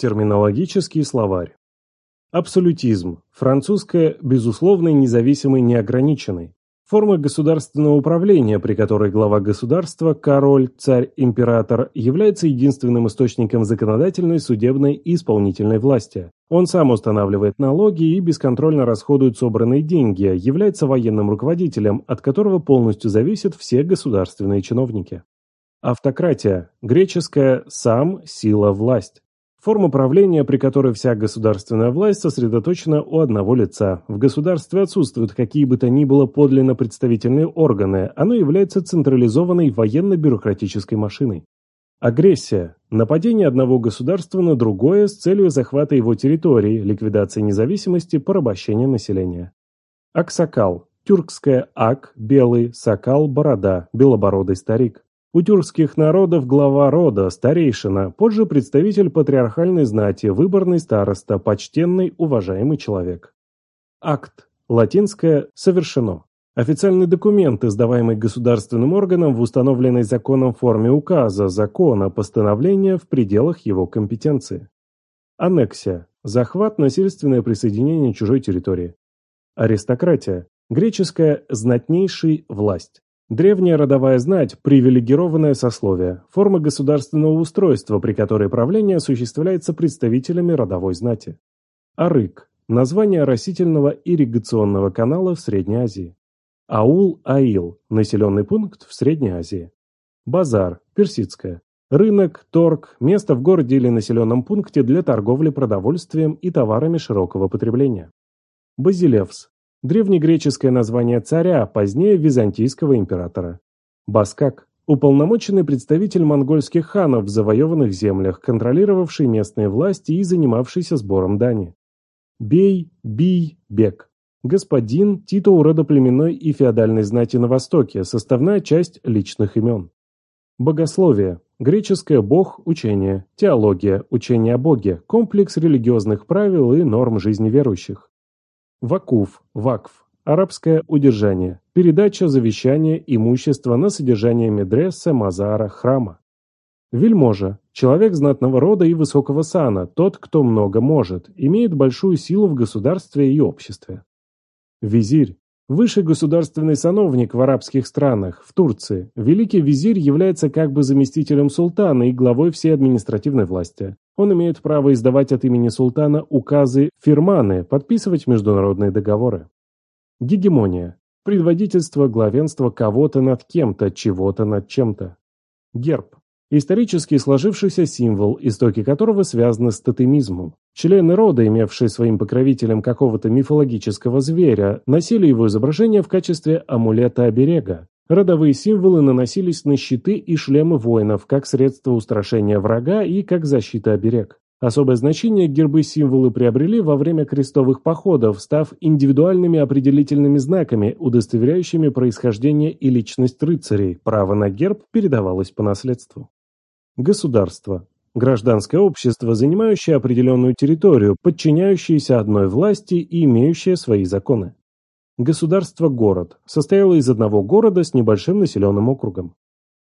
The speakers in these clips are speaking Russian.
Терминологический словарь. Абсолютизм. Французское «безусловный, независимый, неограниченный». Форма государственного управления, при которой глава государства, король, царь, император, является единственным источником законодательной, судебной и исполнительной власти. Он сам устанавливает налоги и бесконтрольно расходует собранные деньги, является военным руководителем, от которого полностью зависят все государственные чиновники. Автократия. Греческая «сам», «сила», «власть». Форма правления, при которой вся государственная власть сосредоточена у одного лица. В государстве отсутствуют какие бы то ни было подлинно представительные органы, оно является централизованной военно-бюрократической машиной. Агрессия – нападение одного государства на другое с целью захвата его территории, ликвидации независимости, порабощения населения. Аксакал – тюркское ак, белый, сакал, борода, белобородый старик. У тюркских народов глава рода, старейшина, позже представитель патриархальной знати, выборный староста, почтенный, уважаемый человек. Акт. Латинское «совершено». Официальный документ, издаваемый государственным органом в установленной законом форме указа, закона, постановления в пределах его компетенции. Аннексия. Захват, насильственное присоединение чужой территории. Аристократия. Греческая «знатнейший власть». Древняя родовая знать – привилегированное сословие, форма государственного устройства, при которой правление осуществляется представителями родовой знати. Арык – название растительного ирригационного канала в Средней Азии. Аул-Аил – населенный пункт в Средней Азии. Базар – персидское. Рынок, торг – место в городе или населенном пункте для торговли продовольствием и товарами широкого потребления. Базилевс Древнегреческое название царя, позднее византийского императора. Баскак – уполномоченный представитель монгольских ханов в завоеванных землях, контролировавший местные власти и занимавшийся сбором дани. Бей, бий, бег. Господин – титул родоплеменной и феодальной знати на Востоке, составная часть личных имен. Богословие. Греческое «бог» – учение, теология – учение о Боге, комплекс религиозных правил и норм жизни верующих. Вакуф, вакф, арабское удержание, передача завещания имущества на содержание медресса, мазара, храма. Вельможа, человек знатного рода и высокого сана, тот, кто много может, имеет большую силу в государстве и обществе. Визирь, Высший государственный сановник в арабских странах, в Турции, великий визирь является как бы заместителем султана и главой всей административной власти. Он имеет право издавать от имени султана указы, фирманы, подписывать международные договоры. Гегемония. Предводительство, главенство кого-то над кем-то, чего-то над чем-то. Герб. Исторически сложившийся символ, истоки которого связаны с тотемизмом. Члены рода, имевшие своим покровителем какого-то мифологического зверя, носили его изображение в качестве амулета-оберега. Родовые символы наносились на щиты и шлемы воинов, как средство устрашения врага и как защита-оберег. Особое значение гербы-символы приобрели во время крестовых походов, став индивидуальными определительными знаками, удостоверяющими происхождение и личность рыцарей. Право на герб передавалось по наследству. Государство. Гражданское общество, занимающее определенную территорию, подчиняющееся одной власти и имеющее свои законы. Государство-город состояло из одного города с небольшим населенным округом.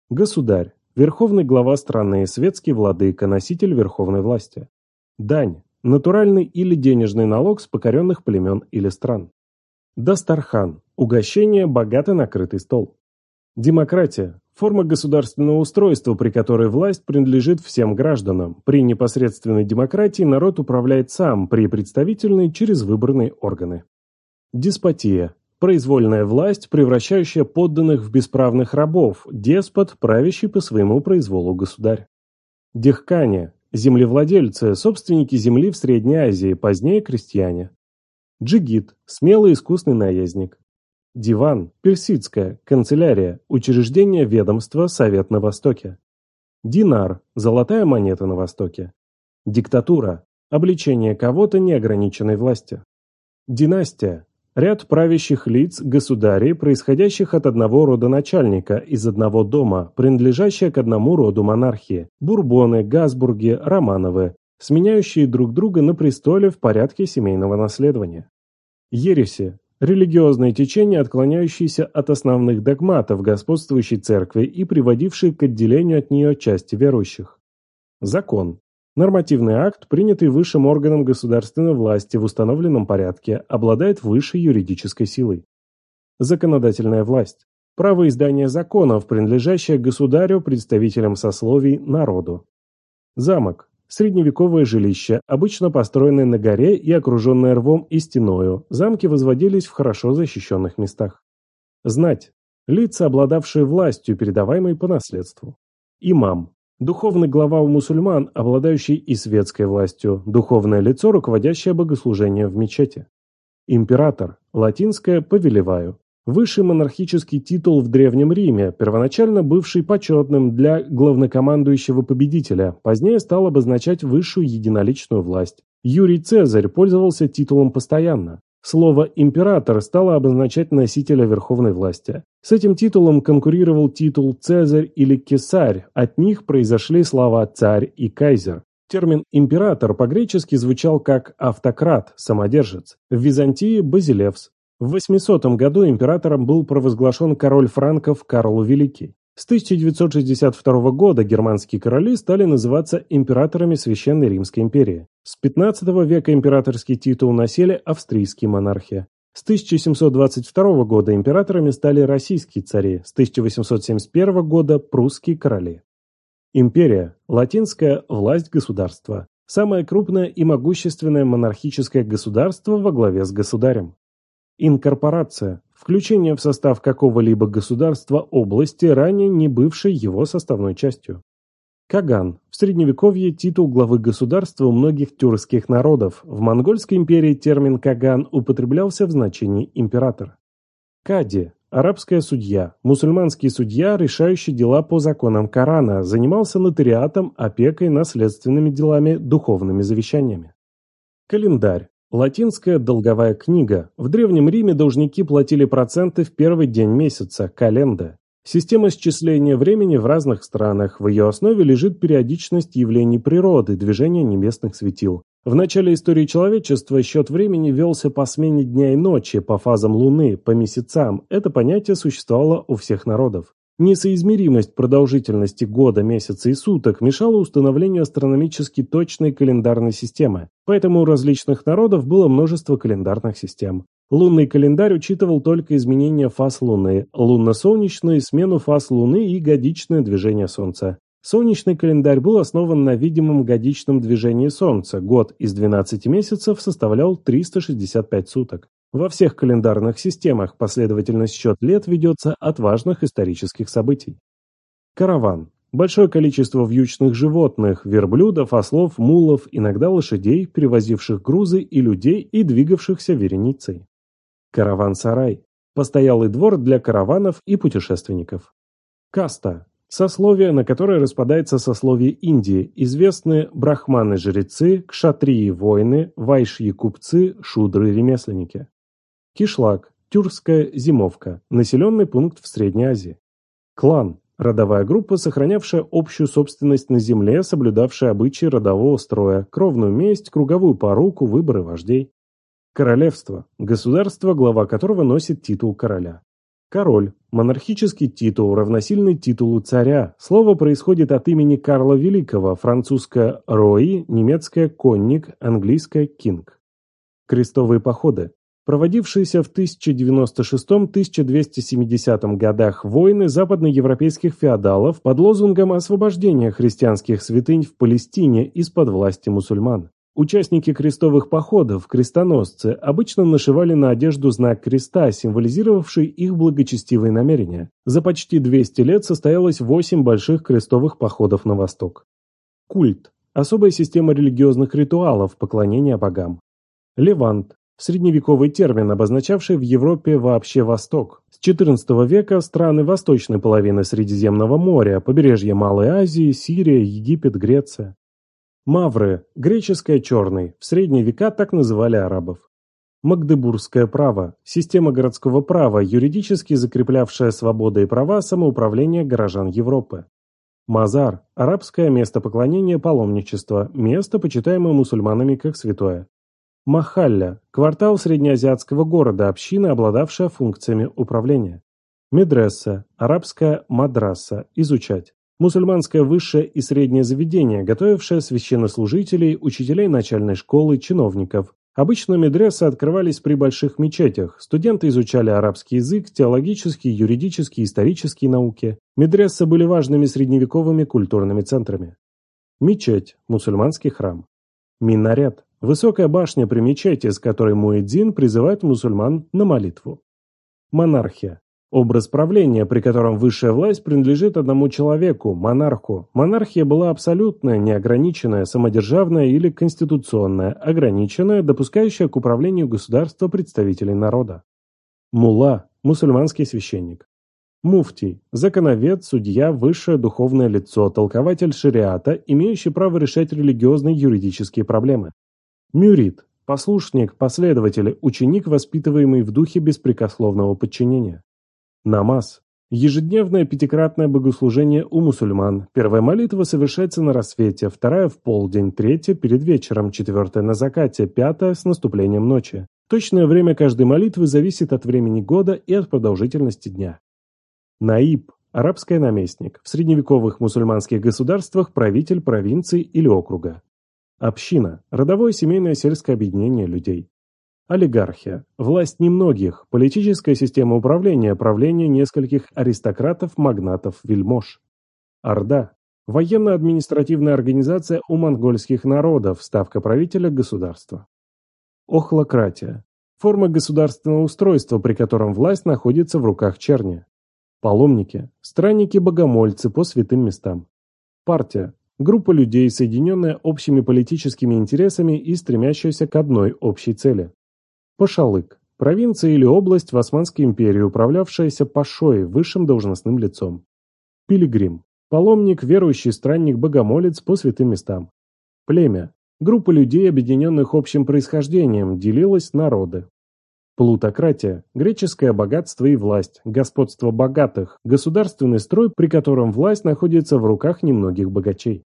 Государь. Верховный глава страны, светский владыка, носитель верховной власти. Дань. Натуральный или денежный налог с покоренных племен или стран. Дастархан. Угощение, богато накрытый стол. Демократия – форма государственного устройства, при которой власть принадлежит всем гражданам. При непосредственной демократии народ управляет сам, при представительной – через выбранные органы. Деспотия – произвольная власть, превращающая подданных в бесправных рабов, деспот, правящий по своему произволу государь. Дехкане – землевладельцы, собственники земли в Средней Азии, позднее крестьяне. Джигит – смелый искусный наездник. Диван, персидская, канцелярия, учреждение ведомства, совет на Востоке. Динар, золотая монета на Востоке. Диктатура, обличение кого-то неограниченной власти. Династия, ряд правящих лиц, государей, происходящих от одного рода начальника, из одного дома, принадлежащие к одному роду монархии. Бурбоны, Газбурги, Романовы, сменяющие друг друга на престоле в порядке семейного наследования. Ереси, Религиозные течения, отклоняющиеся от основных догматов господствующей церкви и приводившие к отделению от нее части верующих. Закон. Нормативный акт, принятый высшим органом государственной власти в установленном порядке, обладает высшей юридической силой. Законодательная власть. Право издания законов, принадлежащее государю, представителям сословий, народу. Замок. Средневековое жилище, обычно построенное на горе и окруженное рвом и стеною. Замки возводились в хорошо защищенных местах. Знать. Лица, обладавшие властью, передаваемой по наследству. Имам. Духовный глава у мусульман, обладающий и светской властью. Духовное лицо, руководящее богослужением в мечети. Император. Латинское «повелеваю». Высший монархический титул в Древнем Риме, первоначально бывший почетным для главнокомандующего победителя, позднее стал обозначать высшую единоличную власть. Юрий Цезарь пользовался титулом постоянно. Слово «император» стало обозначать носителя верховной власти. С этим титулом конкурировал титул «цезарь» или «кесарь», от них произошли слова «царь» и «кайзер». Термин «император» по-гречески звучал как «автократ», «самодержец». В Византии – «базилевс», в 800 году императором был провозглашен король франков Карл Великий. С 1962 года германские короли стали называться императорами Священной Римской империи. С 15 века императорский титул носили австрийские монархи. С 1722 года императорами стали российские цари, с 1871 года прусские короли. Империя – латинская власть государства. Самое крупное и могущественное монархическое государство во главе с государем. Инкорпорация – включение в состав какого-либо государства области, ранее не бывшей его составной частью. Каган – в средневековье титул главы государства у многих тюркских народов. В Монгольской империи термин «каган» употреблялся в значении «император». Кади – арабская судья, мусульманский судья, решающий дела по законам Корана, занимался нотариатом, опекой, наследственными делами, духовными завещаниями. Календарь Латинская долговая книга. В Древнем Риме должники платили проценты в первый день месяца, календа. Система счисления времени в разных странах. В ее основе лежит периодичность явлений природы, движения небесных светил. В начале истории человечества счет времени велся по смене дня и ночи, по фазам Луны, по месяцам. Это понятие существовало у всех народов. Несоизмеримость продолжительности года, месяца и суток мешала установлению астрономически точной календарной системы, поэтому у различных народов было множество календарных систем. Лунный календарь учитывал только изменения фаз Луны, лунно-солнечную смену фаз Луны и годичное движение Солнца. Солнечный календарь был основан на видимом годичном движении Солнца. Год из 12 месяцев составлял 365 суток. Во всех календарных системах последовательность счет лет ведется от важных исторических событий. Караван. Большое количество вьючных животных, верблюдов, ослов, мулов, иногда лошадей, перевозивших грузы и людей и двигавшихся вереницей. Караван-сарай. Постоялый двор для караванов и путешественников. Каста. Сословие, на которое распадается сословие Индии, известны брахманы-жрецы, кшатрии-воины, вайшьи-купцы, шудры-ремесленники. Кишлак, тюркская зимовка, населенный пункт в Средней Азии. Клан, родовая группа, сохранявшая общую собственность на земле, соблюдавшая обычаи родового строя, кровную месть, круговую поруку, выборы вождей. Королевство, государство, глава которого носит титул короля. Король, монархический титул, равносильный титулу царя. Слово происходит от имени Карла Великого, французское «рои», немецкое «конник», английское «кинг». Крестовые походы, Проводившиеся в 1096-1270 годах войны западноевропейских феодалов под лозунгом освобождения христианских святынь в Палестине из-под власти мусульман. Участники крестовых походов, крестоносцы, обычно нашивали на одежду знак креста, символизировавший их благочестивые намерения. За почти 200 лет состоялось 8 больших крестовых походов на восток. Культ – особая система религиозных ритуалов, поклонения богам. Левант Средневековый термин, обозначавший в Европе вообще Восток. С XIV века страны восточной половины Средиземного моря, побережье Малой Азии, Сирия, Египет, Греция. Мавры, греческое черный, в средние века так называли арабов. Магдебургское право – система городского права, юридически закреплявшая свободы и права самоуправления горожан Европы. Мазар – арабское место поклонения паломничества, место, почитаемое мусульманами как святое. Махалля – квартал среднеазиатского города, община, обладавшая функциями управления. Медресса – арабская мадраса – изучать. Мусульманское высшее и среднее заведение, готовившее священнослужителей, учителей начальной школы, чиновников. Обычно медресы открывались при больших мечетях, студенты изучали арабский язык, теологические, юридические, исторические науки. Медрессы были важными средневековыми культурными центрами. Мечеть – мусульманский храм. Минарет – высокая башня при мечети, с которой Муэдзин призывает мусульман на молитву. Монархия Образ правления, при котором высшая власть принадлежит одному человеку, монарху. Монархия была абсолютная, неограниченная, самодержавная или конституционная, ограниченная, допускающая к управлению государства представителей народа. Мула – мусульманский священник. Муфтий – законовед, судья, высшее духовное лицо, толкователь шариата, имеющий право решать религиозные юридические проблемы. Мюрит – послушник, последователь, ученик, воспитываемый в духе беспрекословного подчинения. Намаз. Ежедневное пятикратное богослужение у мусульман. Первая молитва совершается на рассвете, вторая в полдень, третья перед вечером, четвертая на закате, пятая с наступлением ночи. Точное время каждой молитвы зависит от времени года и от продолжительности дня. Наиб – арабский наместник, в средневековых мусульманских государствах правитель провинции или округа. Община – родовое семейное сельское объединение людей. Олигархия – власть немногих, политическая система управления, правление нескольких аристократов, магнатов, вельмож. Орда – военно-административная организация у монгольских народов, ставка правителя государства. Охлократия – форма государственного устройства, при котором власть находится в руках черни. Паломники – странники-богомольцы по святым местам. Партия – группа людей, соединенная общими политическими интересами и стремящаяся к одной общей цели. Пашалык – провинция или область в Османской империи, управлявшаяся пашой, высшим должностным лицом. Пилигрим – паломник, верующий странник, богомолец по святым местам. Племя – группа людей, объединенных общим происхождением, делилась народы. Плутократия – греческое богатство и власть, господство богатых, государственный строй, при котором власть находится в руках немногих богачей.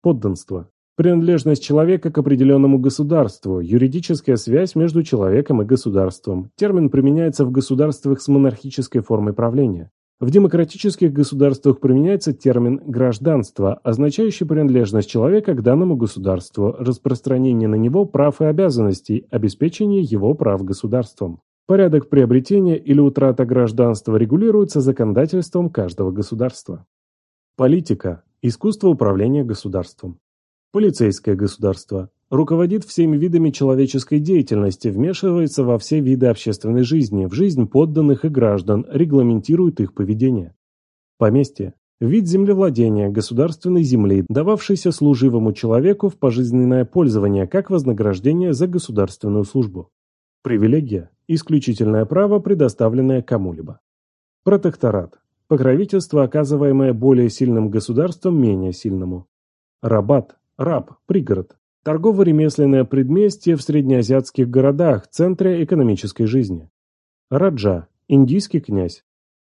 Подданство Принадлежность человека к определенному государству, юридическая связь между человеком и государством. Термин применяется в государствах с монархической формой правления. В демократических государствах применяется термин «гражданство», означающий принадлежность человека к данному государству, распространение на него прав и обязанностей, обеспечение его прав государством. Порядок приобретения или утрата гражданства регулируется законодательством каждого государства. Политика – искусство управления государством. Полицейское государство. Руководит всеми видами человеческой деятельности, вмешивается во все виды общественной жизни, в жизнь подданных и граждан, регламентирует их поведение. Поместье. Вид землевладения государственной земли, дававшийся служивому человеку в пожизненное пользование как вознаграждение за государственную службу. Привилегия – исключительное право, предоставленное кому-либо. Протекторат – покровительство, оказываемое более сильным государством менее сильному. Рабат Раб, пригород. Торгово-ремесленное предместье в среднеазиатских городах, центре экономической жизни. Раджа, индийский князь.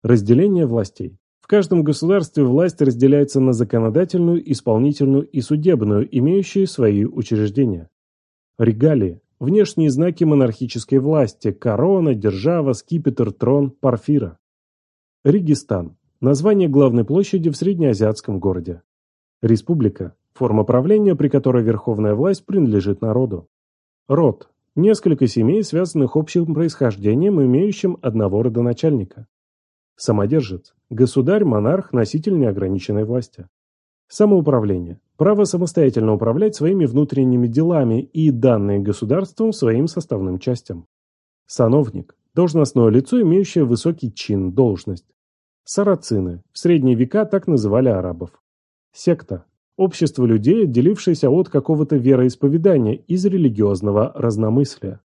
Разделение властей. В каждом государстве власть разделяется на законодательную, исполнительную и судебную, имеющие свои учреждения. Регалии. Внешние знаки монархической власти – корона, держава, скипетр, трон, парфира. Регистан. Название главной площади в среднеазиатском городе. Республика. Форма правления, при которой верховная власть принадлежит народу. Род. Несколько семей, связанных общим происхождением, имеющим одного родоначальника. Самодержец. Государь, монарх, носитель неограниченной власти. Самоуправление. Право самостоятельно управлять своими внутренними делами и данные государством своим составным частям. Сановник. Должностное лицо, имеющее высокий чин, должность. Сарацины. В средние века так называли арабов. Секта. Общество людей, отделившееся от какого-то вероисповедания из религиозного разномыслия.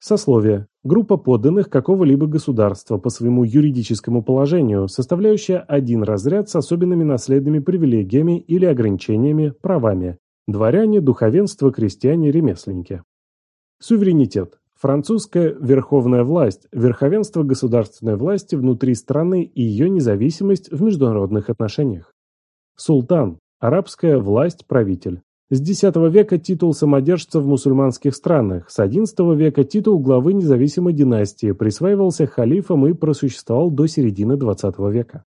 Сословие. Группа подданных какого-либо государства по своему юридическому положению, составляющая один разряд с особенными наследными привилегиями или ограничениями, правами. Дворяне, духовенство, крестьяне, ремесленники. Суверенитет. Французская верховная власть, верховенство государственной власти внутри страны и ее независимость в международных отношениях. Султан Арабская власть-правитель. С X века титул самодержца в мусульманских странах, с XI века титул главы независимой династии присваивался халифам и просуществовал до середины XX века.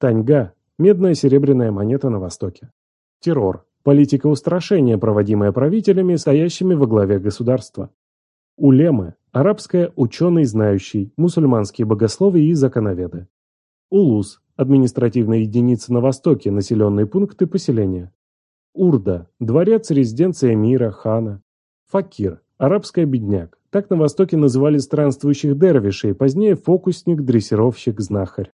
Таньга Медная серебряная монета на Востоке. Террор. Политика устрашения, проводимая правителями, стоящими во главе государства. Улемы. Арабское ученый знающий, мусульманские богословы и законоведы. Улус. Административная единица на Востоке, населенные пункты поселения. Урда. Дворец, резиденция мира, хана. Факир. Арабская бедняк. Так на Востоке называли странствующих дервишей, позднее фокусник, дрессировщик, знахарь.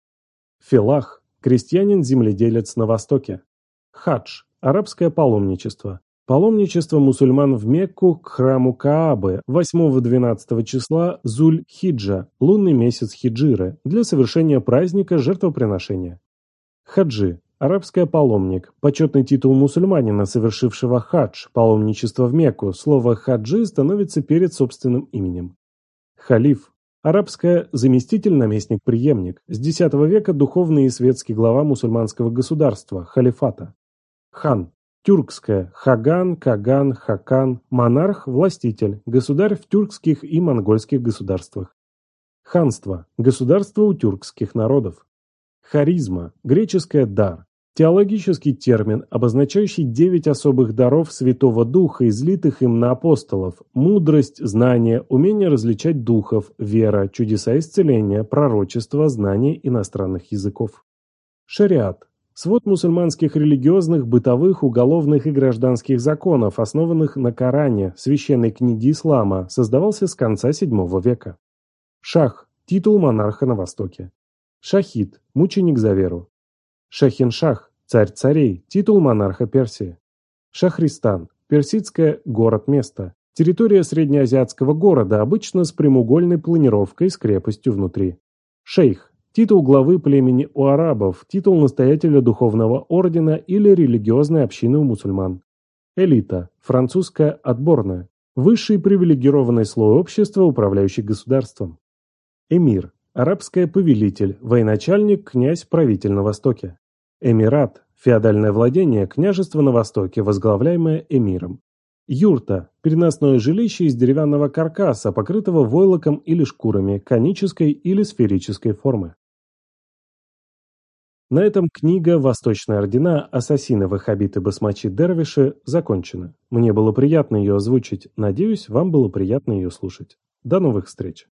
Филах – крестьянин-земледелец на Востоке. Хадж – арабское паломничество. Паломничество мусульман в Мекку к храму Каабы 8-12 числа Зуль-Хиджа, лунный месяц хиджиры, для совершения праздника жертвоприношения. Хаджи Арабское паломник – почетный титул мусульманина, совершившего хадж, паломничество в Мекку. Слово «хаджи» становится перед собственным именем. Халиф – арабское заместитель, наместник, преемник. С X века духовный и светский глава мусульманского государства, халифата. Хан – тюркское, хаган, каган, хакан, монарх, властитель, государь в тюркских и монгольских государствах. Ханство – государство у тюркских народов. Харизма – греческое «дар», Теологический термин, обозначающий девять особых даров Святого Духа, излитых им на апостолов – мудрость, знание, умение различать духов, вера, чудеса исцеления, пророчество, знание иностранных языков. Шариат – свод мусульманских религиозных, бытовых, уголовных и гражданских законов, основанных на Коране, священной книге ислама, создавался с конца VII века. Шах – титул монарха на Востоке. Шахид – мученик за веру. Шахиншах, царь царей, титул монарха Персии. Шахристан, персидское город-место, территория среднеазиатского города, обычно с прямоугольной планировкой с крепостью внутри. Шейх, титул главы племени у арабов, титул настоятеля духовного ордена или религиозной общины у мусульман. Элита, французская отборная, высший привилегированный слой общества, управляющий государством. Эмир, арабское повелитель, военачальник, князь, правитель на Востоке. Эмират – феодальное владение, княжество на востоке, возглавляемое эмиром. Юрта – переносное жилище из деревянного каркаса, покрытого войлоком или шкурами, конической или сферической формы. На этом книга «Восточная ордена. Ассасины, ваххабиты, басмачи, дервиши» закончена. Мне было приятно ее озвучить. Надеюсь, вам было приятно ее слушать. До новых встреч!